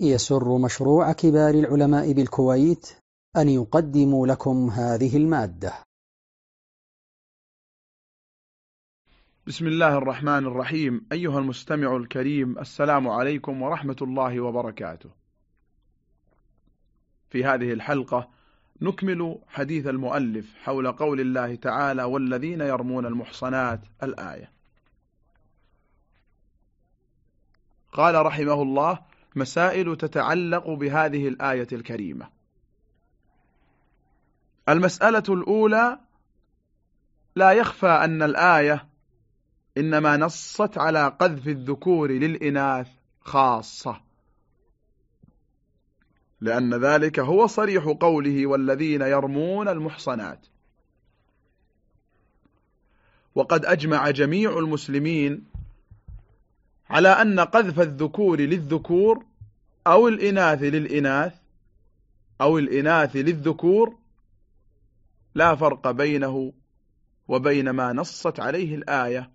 يسر مشروع كبار العلماء بالكويت أن يقدم لكم هذه المادة. بسم الله الرحمن الرحيم. أيها المستمع الكريم السلام عليكم ورحمة الله وبركاته. في هذه الحلقة نكمل حديث المؤلف حول قول الله تعالى والذين يرمون المحصنات الآية قال رحمه الله مسائل تتعلق بهذه الآية الكريمة. المسألة الأولى لا يخفى أن الآية إنما نصت على قذف الذكور للإناث خاصة. لأن ذلك هو صريح قوله والذين يرمون المحصنات. وقد أجمع جميع المسلمين على أن قذف الذكور للذكور أو الإناث للإناث أو الإناث للذكور لا فرق بينه وبين ما نصت عليه الآية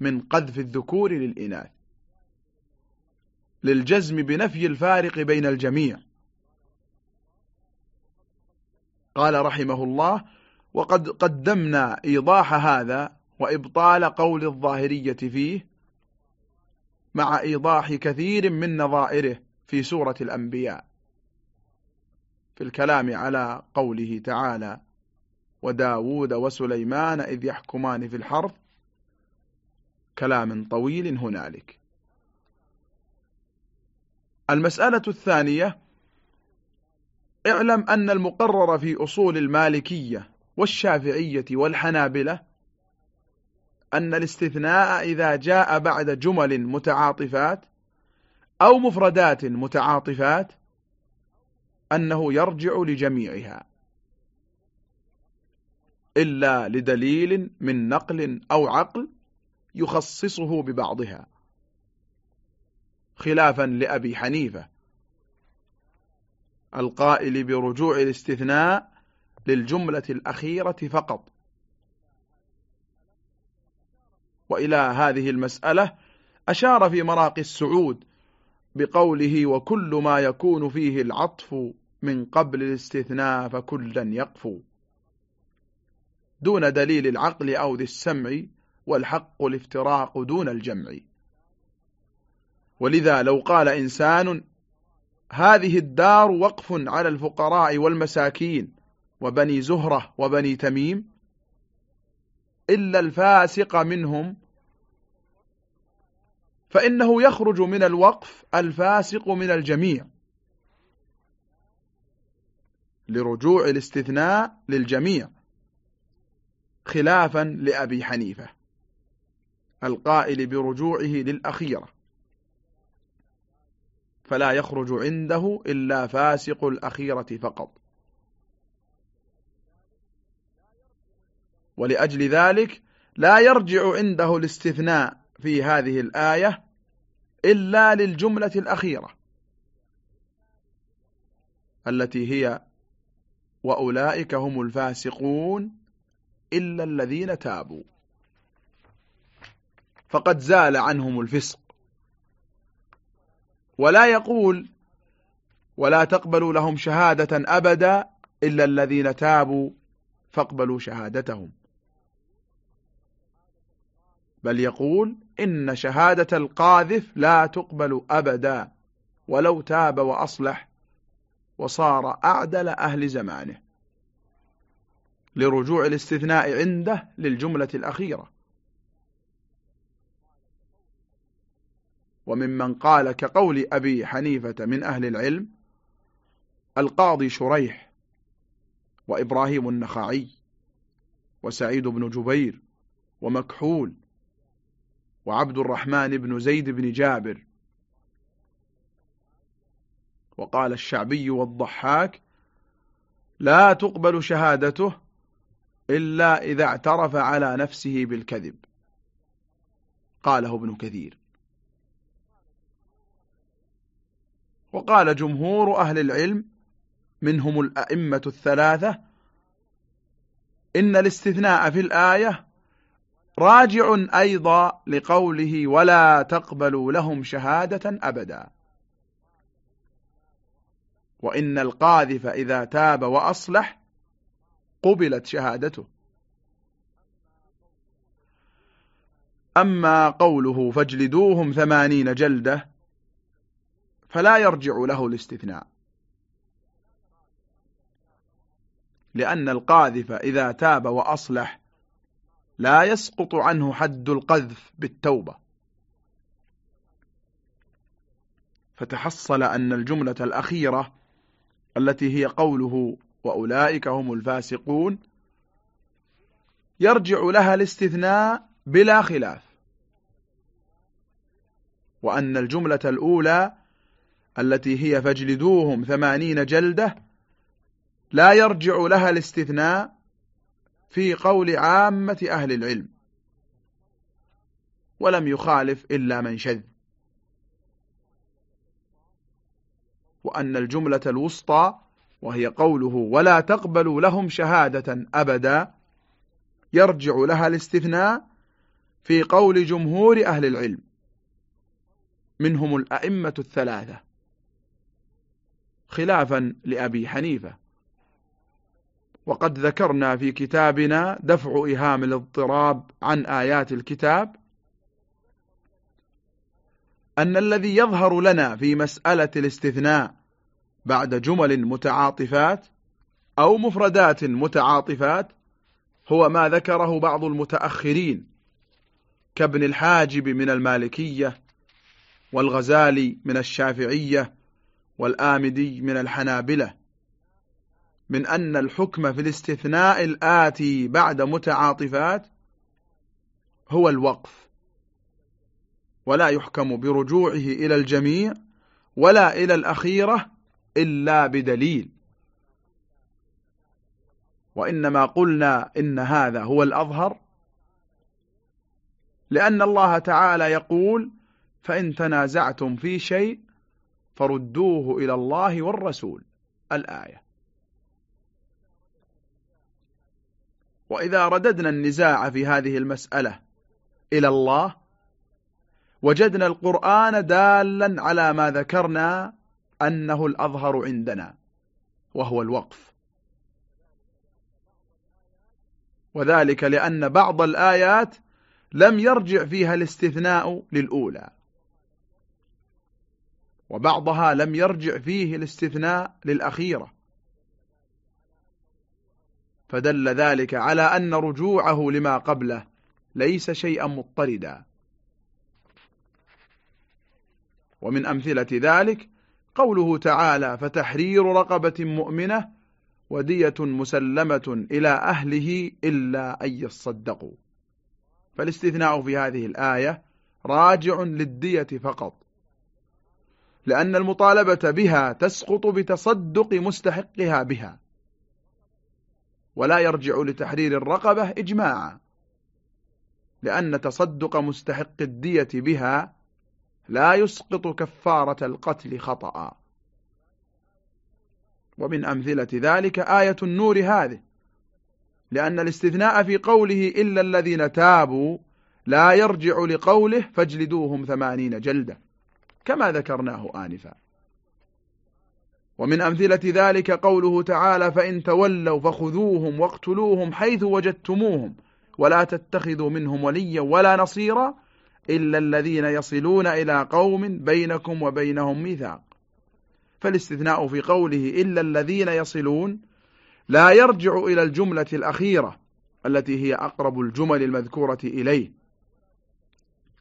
من قذف الذكور للإناث للجزم بنفي الفارق بين الجميع. قال رحمه الله وقد قدمنا إيضاح هذا وإبطال قول الظاهرية فيه مع إيضاح كثير من نظائره في سورة الأنبياء. في الكلام على قوله تعالى وداود وسليمان إذ يحكمان في الحرث كلام طويل هنالك. المسألة الثانية اعلم أن المقرر في أصول المالكية والشافعية والحنابلة أن الاستثناء إذا جاء بعد جمل متعاطفات أو مفردات متعاطفات أنه يرجع لجميعها إلا لدليل من نقل أو عقل يخصصه ببعضها خلافا لأبي حنيفة القائل برجوع الاستثناء للجملة الأخيرة فقط وإلى هذه المسألة أشار في مراقي السعود بقوله وكل ما يكون فيه العطف من قبل الاستثناء فكلا يقفو. دون دليل العقل أو ذي السمع والحق الافتراق دون الجمع. ولذا لو قال إنسان هذه الدار وقف على الفقراء والمساكين وبني زهرة وبني تميم إلا الفاسق منهم فإنه يخرج من الوقف الفاسق من الجميع لرجوع الاستثناء للجميع خلافا لأبي حنيفة القائل برجوعه للأخيرة. فلا يخرج عنده إلا فاسق الأخيرة فقط. ولأجل ذلك لا يرجع عنده الاستثناء في هذه الآية إلا للجملة الأخيرة التي هي وأولئك هم الفاسقون إلا الذين تابوا. فقد زال عنهم الفسق. ولا يقول ولا تقبلوا لهم شهادة أبدا إلا الذين تابوا فاقبلوا شهادتهم. بل يقول إن شهادة القاذف لا تقبل أبدا ولو تاب وأصلح وصار أعدل أهل زمانه لرجوع الاستثناء عنده للجملة الأخيرة. وممن قال كقول أبي حنيفة من أهل العلم القاضي شريح وإبراهيم النخعي وسعيد بن جبير ومكحول وعبد الرحمن بن زيد بن جابر. وقال الشعبي والضحاك لا تقبل شهادته إلا إذا اعترف على نفسه بالكذب. قاله ابن كثير. وقال جمهور أهل العلم منهم الأئمة الثلاثة إن الاستثناء في الآية راجع أيضا لقوله ولا تقبلوا لهم شهادة أبدا. وإن القاذف إذا تاب وأصلح قبلت شهادته. أما قوله فاجلدوهم ثمانين جلدة فلا يرجع له الاستثناء. لأن القاذف إذا تاب وأصلح لا يسقط عنه حد القذف بالتوبة. فتحصل أن الجملة الأخيرة التي هي قوله وأولئك هم الفاسقون يرجع لها الاستثناء بلا خلاف. وأن الجملة الأولى التي هي فاجلدوهم ثمانين جلدة لا يرجع لها الاستثناء في قول عامة أهل العلم. ولم يخالف إلا من شذ. وأن الجملة الوسطى وهي قوله ولا تقبل لهم شهادة أبدا يرجع لها الاستثناء في قول جمهور أهل العلم. منهم الأئمة الثلاثة. خلافا لأبي حنيفة. وقد ذكرنا في كتابنا دفع إهام الاضطراب عن آيات الكتاب. أن الذي يظهر لنا في مسألة الاستثناء بعد جمل متعاطفات أو مفردات متعاطفات هو ما ذكره بعض المتأخرين كابن الحاجب من المالكية والغزالي من الشافعية والآمدي من الحنابلة. من أن الحكم في الاستثناء الآتي بعد متعاطفات هو الوقف ولا يحكم برجوعه إلى الجميع ولا إلى الأخيرة إلا بدليل. وإنما قلنا إن هذا هو الأظهر لأن الله تعالى يقول فإن تنازعتم في شيء فردوه إلى الله والرسول. الآية. وإذا رددنا النزاع في هذه المسألة إلى الله وجدنا القرآن دالا على ما ذكرنا أنه الأظهر عندنا وهو الوقف. وذلك لأن بعض الآيات لم يرجع فيها الاستثناء للأولى. وبعضها لم يرجع فيه الاستثناء للأخيرة. فدل ذلك على أن رجوعه لما قبله ليس شيئا مضطردا. ومن أمثلة ذلك قوله تعالى فتحرير رقبة مؤمنة ودية مسلمة إلى أهله إلا أن يصدقوا فالاستثناء في هذه الآية راجع للدية فقط لأن المطالبة بها تسقط بتصدق مستحقها بها. ولا يرجع لتحرير الرقبة إجماعا لأن تصدق مستحق الدية بها لا يسقط كفارة القتل خطأ. ومن أمثلة ذلك آية النور هذه لأن الاستثناء في قوله إلا الذين تابوا لا يرجع لقوله فاجلدوهم ثمانين جلدة كما ذكرناه آنفا. ومن أمثلة ذلك قوله تعالى فإن تولوا فخذوهم واقتلوهم حيث وجدتموهم ولا تتخذوا منهم وليا ولا نصيرا إلا الذين يصلون إلى قوم بينكم وبينهم ميثاق. فالاستثناء في قوله إلا الذين يصلون لا يرجع إلى الجملة الأخيرة التي هي أقرب الجمل المذكورة إليه.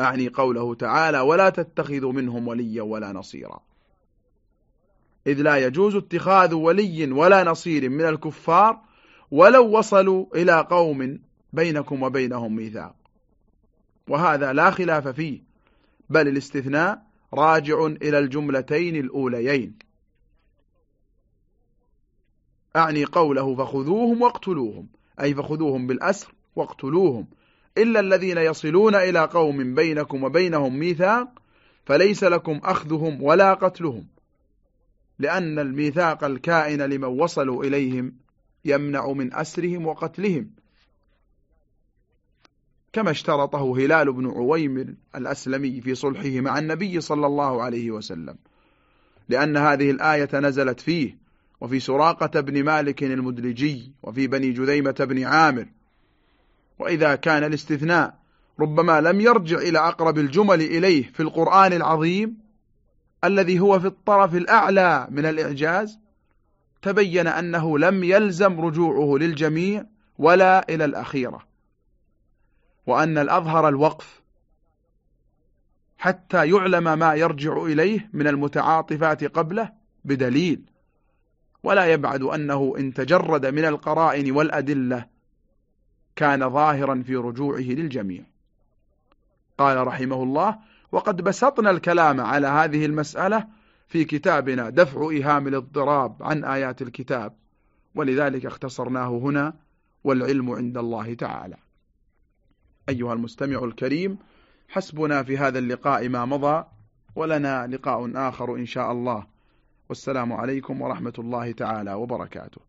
أعني قوله تعالى ولا تتخذوا منهم وليا ولا نصيرا. إذ لا يجوز اتخاذ ولي ولا نصير من الكفار ولو وصلوا إلى قوم بينكم وبينهم ميثاق. وهذا لا خلاف فيه بل الاستثناء راجع إلى الجملتين الأوليين. أعني قوله فخذوهم واقتلوهم أي فخذوهم بالأسر واقتلوهم إلا الذين يصلون إلى قوم بينكم وبينهم ميثاق فليس لكم أخذهم ولا قتلهم. لأن الميثاق الكائن لمن وصلوا إليهم يمنع من أسرهم وقتلهم. كما اشترطه هلال بن عويمر الأسلمي في صلحه مع النبي صلى الله عليه وسلم لأن هذه الآية نزلت فيه وفي سراقة بن مالك المدلجي وفي بني جذيمة بن عامر. وإذا كان الاستثناء ربما لم يرجع إلى أقرب الجمل إليه في القرآن العظيم الذي هو في الطرف الأعلى من الإعجاز تبين أنه لم يلزم رجوعه للجميع ولا إلى الأخيرة وأن الأظهر الوقف حتى يعلم ما يرجع إليه من المتعاطفات قبله بدليل ولا يبعد أنه إن تجرد من القرائن والأدلة كان ظاهرا في رجوعه للجميع. قال رحمه الله وقد بسطنا الكلام على هذه المسألة في كتابنا دفع إيهام الاضطراب عن آيات الكتاب ولذلك اختصرناه هنا والعلم عند الله تعالى. أيها المستمع الكريم حسبنا في هذا اللقاء ما مضى ولنا لقاء آخر إن شاء الله. والسلام عليكم ورحمة الله تعالى وبركاته.